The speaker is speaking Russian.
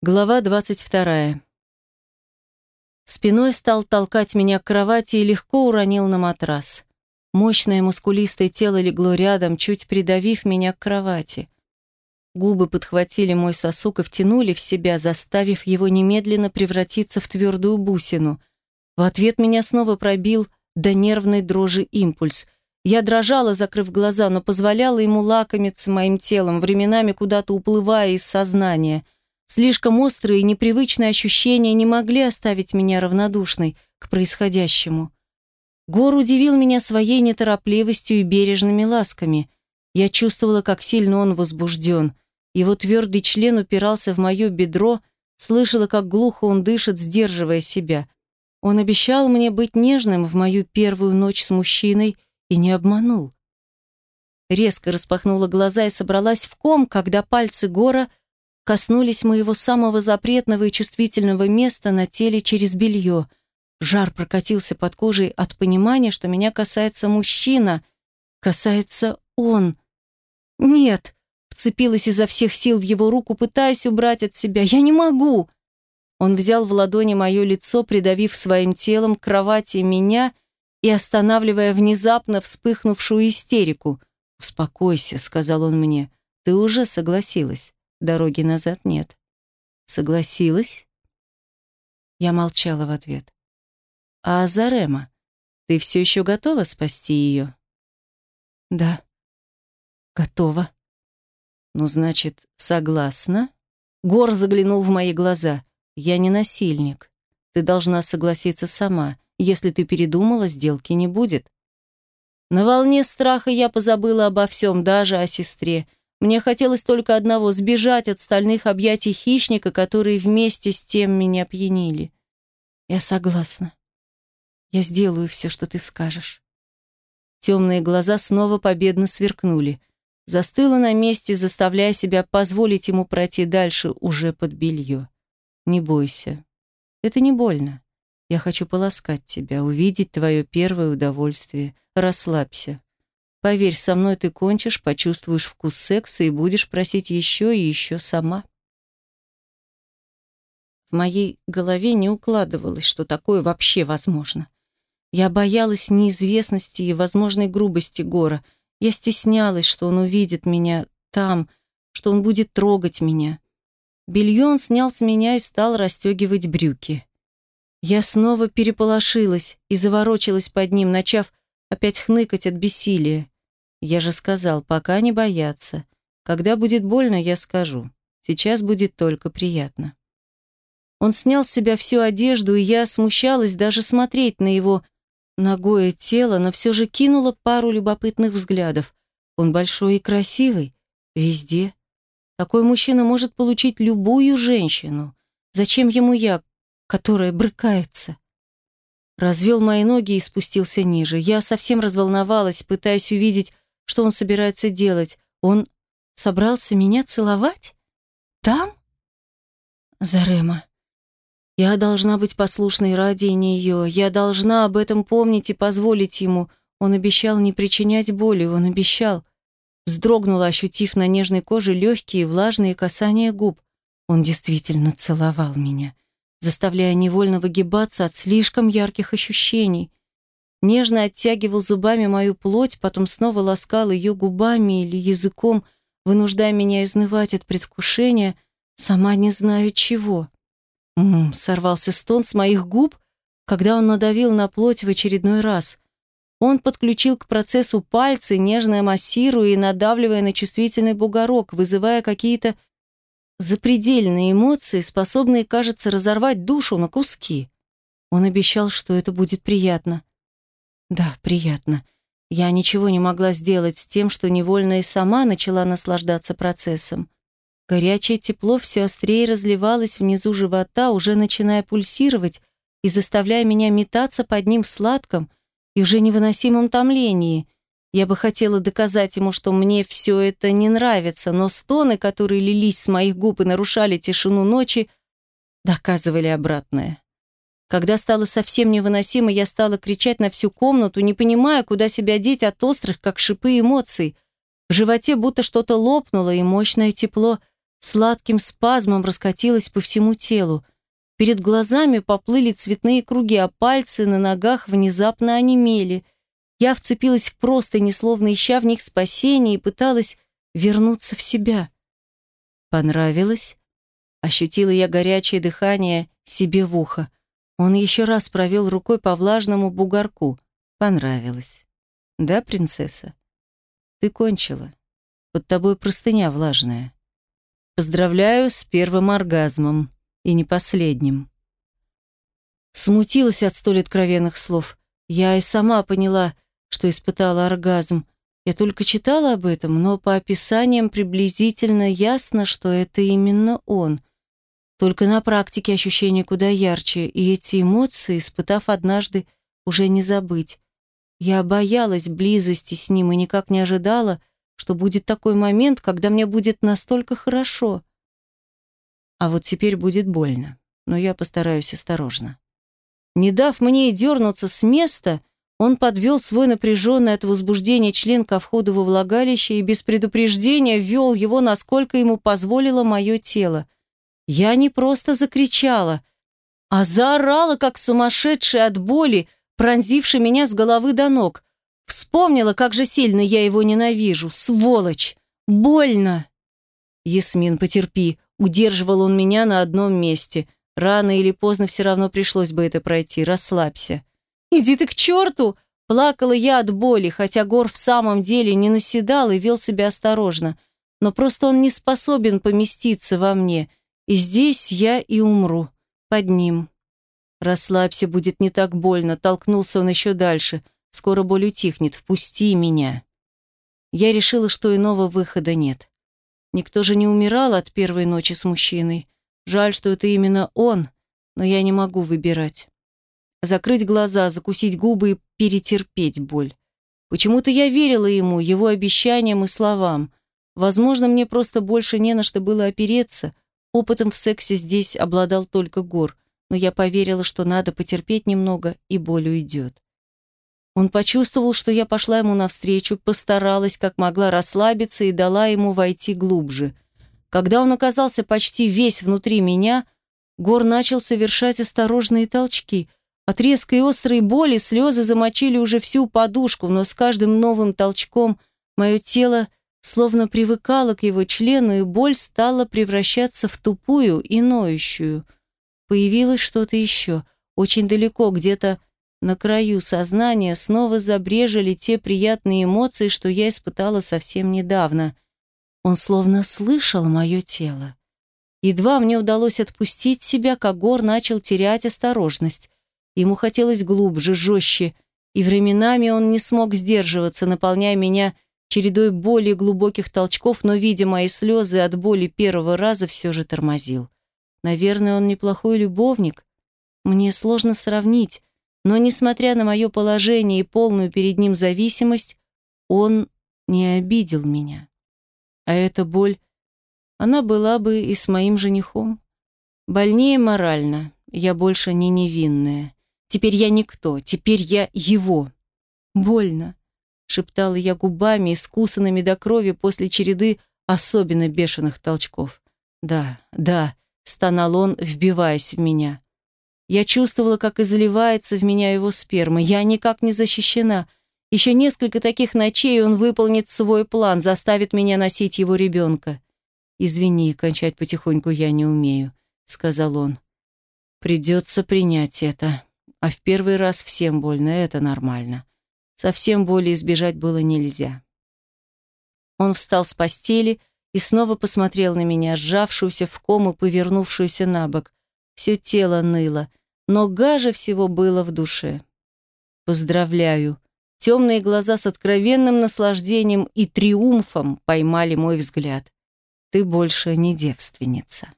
Глава 22. Спиной стал толкать меня к кровати и легко уронил на матрас. Мощное мускулистое тело легло рядом, чуть придавив меня к кровати. Губы подхватили мой сосук и втянули в себя, заставив его немедленно превратиться в твердую бусину. В ответ меня снова пробил до нервной дрожи импульс. Я дрожала, закрыв глаза, но позволяла ему лакомиться моим телом, временами куда-то уплывая из сознания — Слишком острые и непривычные ощущения не могли оставить меня равнодушной к происходящему. Гор удивил меня своей неторопливостью и бережными ласками. Я чувствовала, как сильно он возбужден. Его твердый член упирался в мое бедро, слышала, как глухо он дышит, сдерживая себя. Он обещал мне быть нежным в мою первую ночь с мужчиной и не обманул. Резко распахнула глаза и собралась в ком, когда пальцы Гора коснулись моего самого запретного и чувствительного места на теле через белье. Жар прокатился под кожей от понимания, что меня касается мужчина, касается он. «Нет!» — вцепилась изо всех сил в его руку, пытаясь убрать от себя. «Я не могу!» Он взял в ладони мое лицо, придавив своим телом к кровати меня и останавливая внезапно вспыхнувшую истерику. «Успокойся», — сказал он мне, — «ты уже согласилась». Дороги назад нет. Согласилась? Я молчала в ответ. А Зарема, ты все еще готова спасти ее? Да, готова. Ну, значит, согласна? Гор заглянул в мои глаза. Я не насильник. Ты должна согласиться сама. Если ты передумала, сделки не будет. На волне страха я позабыла обо всем, даже о сестре. Мне хотелось только одного — сбежать от стальных объятий хищника, которые вместе с тем меня пьянили. Я согласна. Я сделаю все, что ты скажешь. Темные глаза снова победно сверкнули. Застыла на месте, заставляя себя позволить ему пройти дальше уже под белье. Не бойся. Это не больно. Я хочу полоскать тебя, увидеть твое первое удовольствие. Расслабься. Поверь, со мной ты кончишь, почувствуешь вкус секса и будешь просить еще и еще сама. В моей голове не укладывалось, что такое вообще возможно. Я боялась неизвестности и возможной грубости Гора. Я стеснялась, что он увидит меня там, что он будет трогать меня. Белье он снял с меня и стал расстегивать брюки. Я снова переполошилась и заворочилась под ним, начав опять хныкать от бессилия. Я же сказал, пока не бояться. Когда будет больно, я скажу. Сейчас будет только приятно. Он снял с себя всю одежду, и я смущалась даже смотреть на его ногое тело, но все же кинула пару любопытных взглядов. Он большой и красивый. Везде. Такой мужчина может получить любую женщину. Зачем ему я, которая брыкается? Развел мои ноги и спустился ниже. Я совсем разволновалась, пытаясь увидеть, что он собирается делать. Он собрался меня целовать? Там? Зарема. Я должна быть послушной ради нее. Я должна об этом помнить и позволить ему. Он обещал не причинять боли, он обещал. Вздрогнула, ощутив на нежной коже легкие влажные касания губ. Он действительно целовал меня заставляя невольно выгибаться от слишком ярких ощущений. Нежно оттягивал зубами мою плоть, потом снова ласкал ее губами или языком, вынуждая меня изнывать от предвкушения, сама не знаю чего. М -м, сорвался стон с моих губ, когда он надавил на плоть в очередной раз. Он подключил к процессу пальцы, нежно массируя и надавливая на чувствительный бугорок, вызывая какие-то запредельные эмоции, способные, кажется, разорвать душу на куски. Он обещал, что это будет приятно. Да, приятно. Я ничего не могла сделать с тем, что невольно и сама начала наслаждаться процессом. Горячее тепло все острее разливалось внизу живота, уже начиная пульсировать и заставляя меня метаться под ним в сладком и уже невыносимом томлении — я бы хотела доказать ему, что мне все это не нравится, но стоны, которые лились с моих губ и нарушали тишину ночи, доказывали обратное. Когда стало совсем невыносимо, я стала кричать на всю комнату, не понимая, куда себя деть от острых, как шипы, эмоций. В животе будто что-то лопнуло, и мощное тепло сладким спазмом раскатилась по всему телу. Перед глазами поплыли цветные круги, а пальцы на ногах внезапно онемели. Я вцепилась в простыни, словно ища в них спасения, и пыталась вернуться в себя. Понравилось? Ощутила я горячее дыхание себе в ухо. Он еще раз провел рукой по влажному бугорку. Понравилось. Да, принцесса? Ты кончила. Под тобой простыня влажная. Поздравляю с первым оргазмом. И не последним. Смутилась от столь откровенных слов. Я и сама поняла, что испытала оргазм. Я только читала об этом, но по описаниям приблизительно ясно, что это именно он. Только на практике ощущения куда ярче, и эти эмоции, испытав однажды, уже не забыть. Я боялась близости с ним и никак не ожидала, что будет такой момент, когда мне будет настолько хорошо. А вот теперь будет больно, но я постараюсь осторожно. Не дав мне и дернуться с места, он подвел свой напряженный от возбуждения член ко входу во влагалище и без предупреждения ввел его, насколько ему позволило мое тело. Я не просто закричала, а заорала, как сумасшедшая от боли, пронзившей меня с головы до ног. Вспомнила, как же сильно я его ненавижу. Сволочь! Больно! Ясмин, потерпи. Удерживал он меня на одном месте. Рано или поздно все равно пришлось бы это пройти. Расслабься. «Иди ты к черту!» Плакала я от боли, хотя Гор в самом деле не наседал и вел себя осторожно. Но просто он не способен поместиться во мне. И здесь я и умру. Под ним. «Расслабься, будет не так больно», — толкнулся он еще дальше. «Скоро боль утихнет, впусти меня». Я решила, что иного выхода нет. Никто же не умирал от первой ночи с мужчиной. Жаль, что это именно он, но я не могу выбирать закрыть глаза, закусить губы и перетерпеть боль. Почему-то я верила ему, его обещаниям и словам. Возможно, мне просто больше не на что было опереться. Опытом в сексе здесь обладал только Гор, но я поверила, что надо потерпеть немного, и боль уйдет. Он почувствовал, что я пошла ему навстречу, постаралась как могла расслабиться и дала ему войти глубже. Когда он оказался почти весь внутри меня, Гор начал совершать осторожные толчки – от резкой острой боли слезы замочили уже всю подушку, но с каждым новым толчком мое тело словно привыкало к его члену, и боль стала превращаться в тупую и ноющую. Появилось что-то еще, очень далеко, где-то на краю сознания снова забрежили те приятные эмоции, что я испытала совсем недавно. Он словно слышал мое тело. Едва мне удалось отпустить себя, как Гор начал терять осторожность. Ему хотелось глубже, жестче, и временами он не смог сдерживаться, наполняя меня чередой более глубоких толчков, но, видя мои слезы от боли первого раза, все же тормозил. Наверное, он неплохой любовник. Мне сложно сравнить, но, несмотря на мое положение и полную перед ним зависимость, он не обидел меня. А эта боль, она была бы и с моим женихом. Больнее морально, я больше не невинная. Теперь я никто, теперь я его. Больно, шептала я губами, искусанными до крови после череды особенно бешеных толчков. Да, да, стонал он, вбиваясь в меня. Я чувствовала, как изливается в меня его сперма. Я никак не защищена. Еще несколько таких ночей он выполнит свой план, заставит меня носить его ребенка. «Извини, кончать потихоньку я не умею», — сказал он. «Придется принять это» а в первый раз всем больно, это нормально. Совсем боли избежать было нельзя. Он встал с постели и снова посмотрел на меня, сжавшуюся в ком и повернувшуюся на бок. Все тело ныло, но гаже всего было в душе. «Поздравляю!» Темные глаза с откровенным наслаждением и триумфом поймали мой взгляд. «Ты больше не девственница».